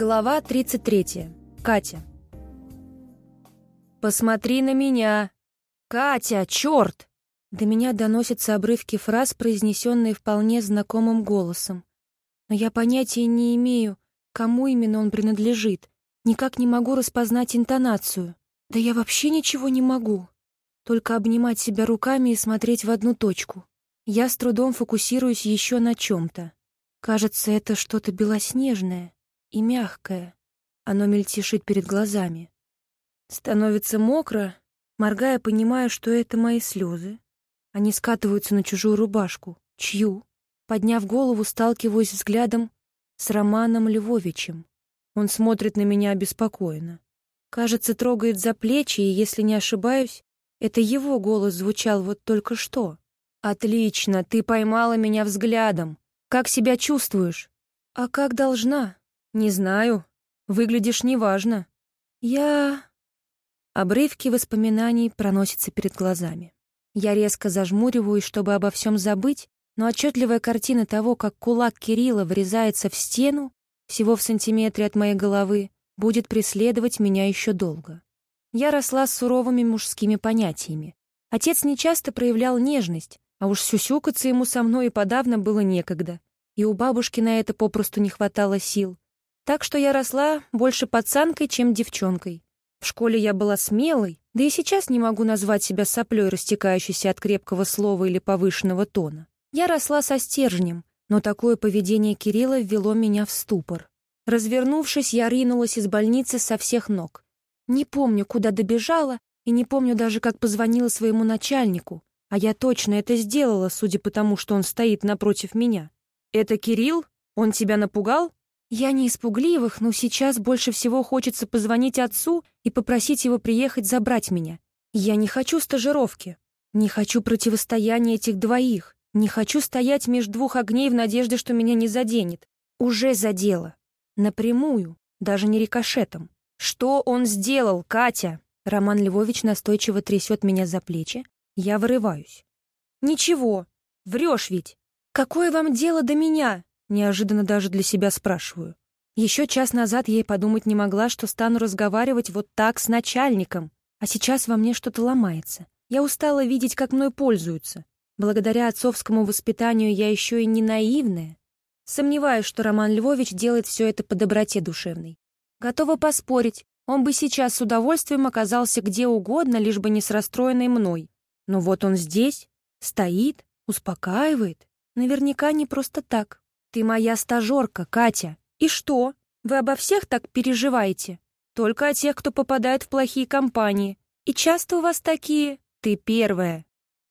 Глава 33. Катя. «Посмотри на меня!» «Катя, черт!» До меня доносятся обрывки фраз, произнесенные вполне знакомым голосом. Но я понятия не имею, кому именно он принадлежит. Никак не могу распознать интонацию. Да я вообще ничего не могу. Только обнимать себя руками и смотреть в одну точку. Я с трудом фокусируюсь еще на чем-то. Кажется, это что-то белоснежное и мягкое. Оно мельтешит перед глазами. Становится мокро, моргая, понимаю, что это мои слезы. Они скатываются на чужую рубашку. Чью? Подняв голову, сталкиваюсь взглядом с Романом Львовичем. Он смотрит на меня обеспокоенно. Кажется, трогает за плечи, и, если не ошибаюсь, это его голос звучал вот только что. «Отлично, ты поймала меня взглядом. Как себя чувствуешь?» «А как должна?» «Не знаю. Выглядишь неважно». «Я...» Обрывки воспоминаний проносятся перед глазами. Я резко зажмуриваюсь, чтобы обо всем забыть, но отчетливая картина того, как кулак Кирилла врезается в стену, всего в сантиметре от моей головы, будет преследовать меня еще долго. Я росла с суровыми мужскими понятиями. Отец нечасто проявлял нежность, а уж сюсюкаться ему со мной и подавно было некогда. И у бабушки на это попросту не хватало сил. Так что я росла больше пацанкой, чем девчонкой. В школе я была смелой, да и сейчас не могу назвать себя соплей, растекающейся от крепкого слова или повышенного тона. Я росла со стержнем, но такое поведение Кирилла ввело меня в ступор. Развернувшись, я ринулась из больницы со всех ног. Не помню, куда добежала, и не помню даже, как позвонила своему начальнику, а я точно это сделала, судя по тому, что он стоит напротив меня. «Это Кирилл? Он тебя напугал?» Я не испугливых, но сейчас больше всего хочется позвонить отцу и попросить его приехать забрать меня. Я не хочу стажировки. Не хочу противостояния этих двоих. Не хочу стоять между двух огней в надежде, что меня не заденет. Уже задело. Напрямую, даже не рикошетом. Что он сделал, Катя? Роман Львович настойчиво трясет меня за плечи. Я вырываюсь. Ничего. Врешь ведь. Какое вам дело до меня? Неожиданно даже для себя спрашиваю. Еще час назад и подумать не могла, что стану разговаривать вот так с начальником. А сейчас во мне что-то ломается. Я устала видеть, как мной пользуются. Благодаря отцовскому воспитанию я еще и не наивная. Сомневаюсь, что Роман Львович делает все это по доброте душевной. Готова поспорить, он бы сейчас с удовольствием оказался где угодно, лишь бы не с расстроенной мной. Но вот он здесь, стоит, успокаивает. Наверняка не просто так. «Ты моя стажерка, Катя. И что? Вы обо всех так переживаете? Только о тех, кто попадает в плохие компании. И часто у вас такие? Ты первая».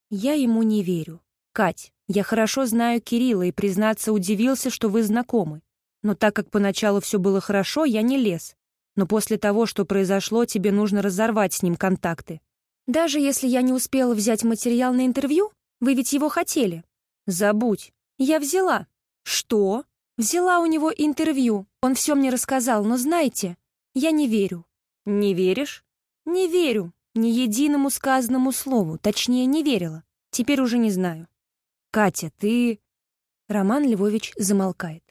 Я ему не верю. «Кать, я хорошо знаю Кирилла и, признаться, удивился, что вы знакомы. Но так как поначалу все было хорошо, я не лез. Но после того, что произошло, тебе нужно разорвать с ним контакты. Даже если я не успела взять материал на интервью, вы ведь его хотели. Забудь. Я взяла. «Что?» «Взяла у него интервью. Он все мне рассказал, но знаете, я не верю». «Не веришь?» «Не верю. Ни единому сказанному слову. Точнее, не верила. Теперь уже не знаю». «Катя, ты...» Роман Львович замолкает.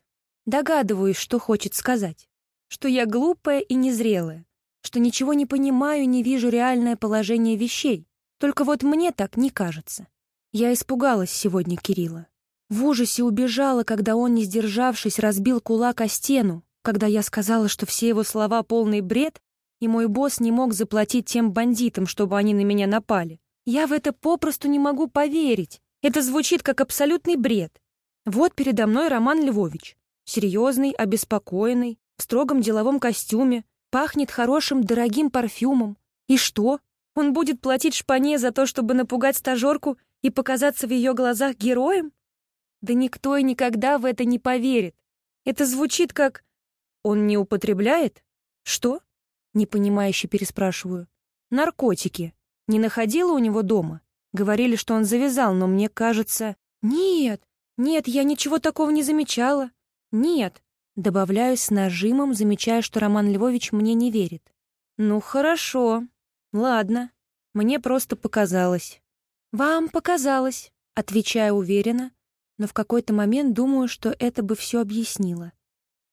Догадываюсь, что хочет сказать. Что я глупая и незрелая. Что ничего не понимаю, не вижу реальное положение вещей. Только вот мне так не кажется. Я испугалась сегодня Кирилла. В ужасе убежала, когда он, не сдержавшись, разбил кулак о стену, когда я сказала, что все его слова — полный бред, и мой босс не мог заплатить тем бандитам, чтобы они на меня напали. Я в это попросту не могу поверить. Это звучит как абсолютный бред. Вот передо мной Роман Львович. Серьезный, обеспокоенный, в строгом деловом костюме, пахнет хорошим, дорогим парфюмом. И что? Он будет платить шпане за то, чтобы напугать стажерку и показаться в ее глазах героем? Да никто и никогда в это не поверит. Это звучит как... Он не употребляет? Что? Непонимающе переспрашиваю. Наркотики. Не находила у него дома? Говорили, что он завязал, но мне кажется... Нет, нет, я ничего такого не замечала. Нет. Добавляю с нажимом, замечая, что Роман Львович мне не верит. Ну, хорошо. Ладно. Мне просто показалось. Вам показалось, отвечаю уверенно, но в какой-то момент думаю, что это бы все объяснило.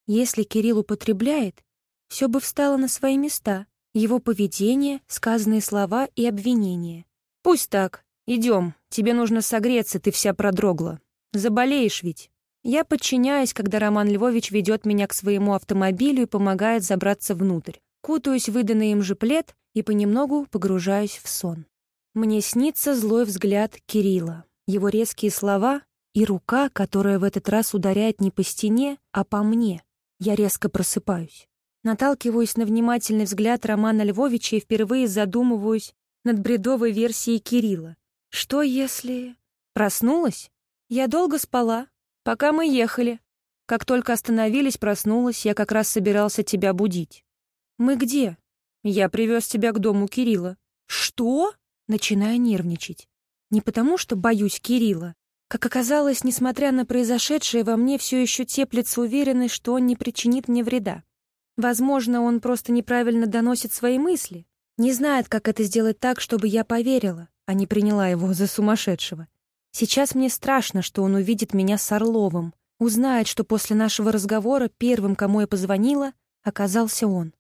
Если Кирилл употребляет, все бы встало на свои места. Его поведение, сказанные слова и обвинения. «Пусть так. Идем. Тебе нужно согреться, ты вся продрогла. Заболеешь ведь». Я подчиняюсь, когда Роман Львович ведет меня к своему автомобилю и помогает забраться внутрь. Кутаюсь в выданный им же плед и понемногу погружаюсь в сон. Мне снится злой взгляд Кирилла, его резкие слова и рука, которая в этот раз ударяет не по стене, а по мне. Я резко просыпаюсь. Наталкиваюсь на внимательный взгляд Романа Львовича и впервые задумываюсь над бредовой версией Кирилла. Что если... Проснулась? Я долго спала, пока мы ехали. Как только остановились, проснулась, я как раз собирался тебя будить. Мы где? Я привез тебя к дому Кирилла. Что? Начинаю нервничать. Не потому, что боюсь Кирилла. Как оказалось, несмотря на произошедшее, во мне все еще теплится уверенность, что он не причинит мне вреда. Возможно, он просто неправильно доносит свои мысли, не знает, как это сделать так, чтобы я поверила, а не приняла его за сумасшедшего. Сейчас мне страшно, что он увидит меня с Орловым, узнает, что после нашего разговора первым, кому я позвонила, оказался он.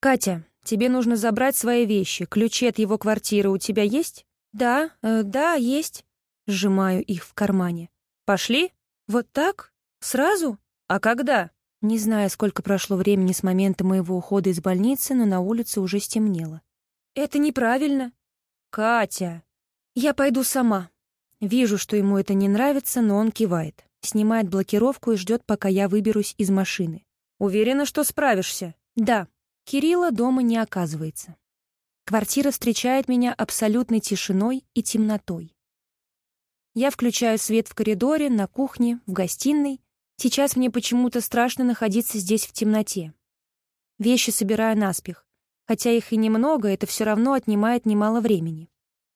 «Катя, тебе нужно забрать свои вещи. Ключи от его квартиры у тебя есть?» «Да, э, да, есть». Сжимаю их в кармане. «Пошли?» «Вот так? Сразу? А когда?» Не знаю, сколько прошло времени с момента моего ухода из больницы, но на улице уже стемнело. «Это неправильно». «Катя!» «Я пойду сама». Вижу, что ему это не нравится, но он кивает. Снимает блокировку и ждет, пока я выберусь из машины. «Уверена, что справишься?» «Да». Кирилла дома не оказывается. Квартира встречает меня абсолютной тишиной и темнотой. Я включаю свет в коридоре, на кухне, в гостиной Сейчас мне почему-то страшно находиться здесь в темноте. Вещи собираю наспех. Хотя их и немного, это все равно отнимает немало времени.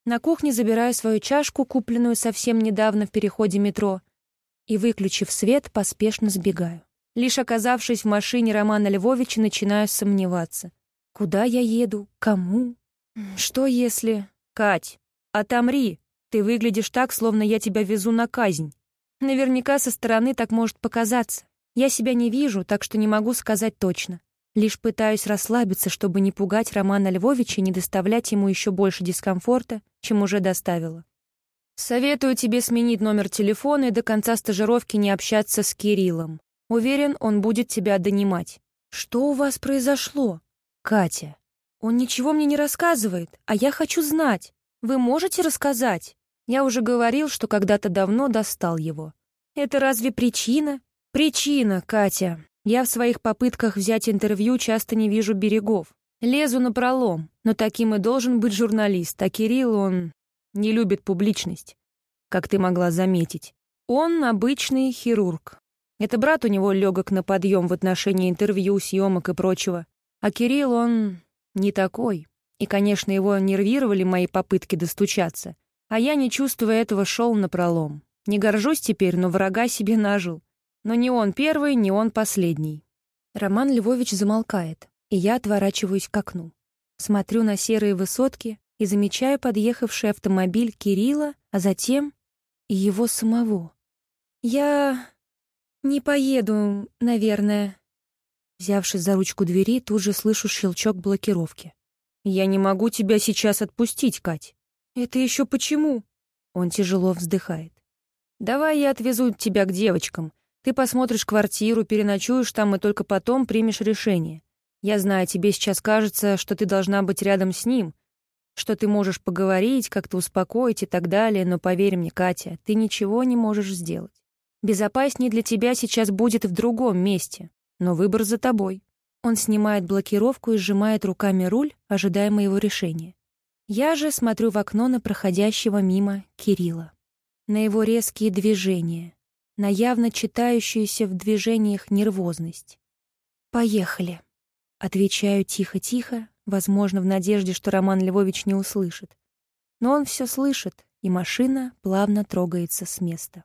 На кухне забираю свою чашку, купленную совсем недавно в переходе метро, и, выключив свет, поспешно сбегаю. Лишь оказавшись в машине Романа Львовича, начинаю сомневаться. Куда я еду? Кому? Что если... Кать, отомри! Ты выглядишь так, словно я тебя везу на казнь. Наверняка со стороны так может показаться. Я себя не вижу, так что не могу сказать точно. Лишь пытаюсь расслабиться, чтобы не пугать Романа Львовича и не доставлять ему еще больше дискомфорта, чем уже доставила. Советую тебе сменить номер телефона и до конца стажировки не общаться с Кириллом. Уверен, он будет тебя донимать. Что у вас произошло? Катя. Он ничего мне не рассказывает, а я хочу знать. Вы можете рассказать? Я уже говорил, что когда-то давно достал его. Это разве причина? Причина, Катя. Я в своих попытках взять интервью часто не вижу берегов. Лезу на пролом, но таким и должен быть журналист, а Кирилл, он не любит публичность, как ты могла заметить. Он обычный хирург. Это брат у него легок на подъем в отношении интервью, съемок и прочего. А Кирилл, он не такой. И, конечно, его нервировали мои попытки достучаться. А я, не чувствуя этого, шел на пролом. Не горжусь теперь, но врага себе нажил. Но не он первый, не он последний. Роман Львович замолкает, и я отворачиваюсь к окну. Смотрю на серые высотки и замечаю подъехавший автомобиль Кирилла, а затем и его самого. «Я не поеду, наверное». Взявшись за ручку двери, тут же слышу щелчок блокировки. «Я не могу тебя сейчас отпустить, Кать. «Это еще почему?» Он тяжело вздыхает. «Давай я отвезу тебя к девочкам. Ты посмотришь квартиру, переночуешь там и только потом примешь решение. Я знаю, тебе сейчас кажется, что ты должна быть рядом с ним, что ты можешь поговорить, как-то успокоить и так далее, но поверь мне, Катя, ты ничего не можешь сделать. Безопаснее для тебя сейчас будет в другом месте, но выбор за тобой». Он снимает блокировку и сжимает руками руль, ожидая моего решения. Я же смотрю в окно на проходящего мимо Кирилла. На его резкие движения, на явно читающуюся в движениях нервозность. «Поехали», — отвечаю тихо-тихо, возможно, в надежде, что Роман Львович не услышит. Но он все слышит, и машина плавно трогается с места.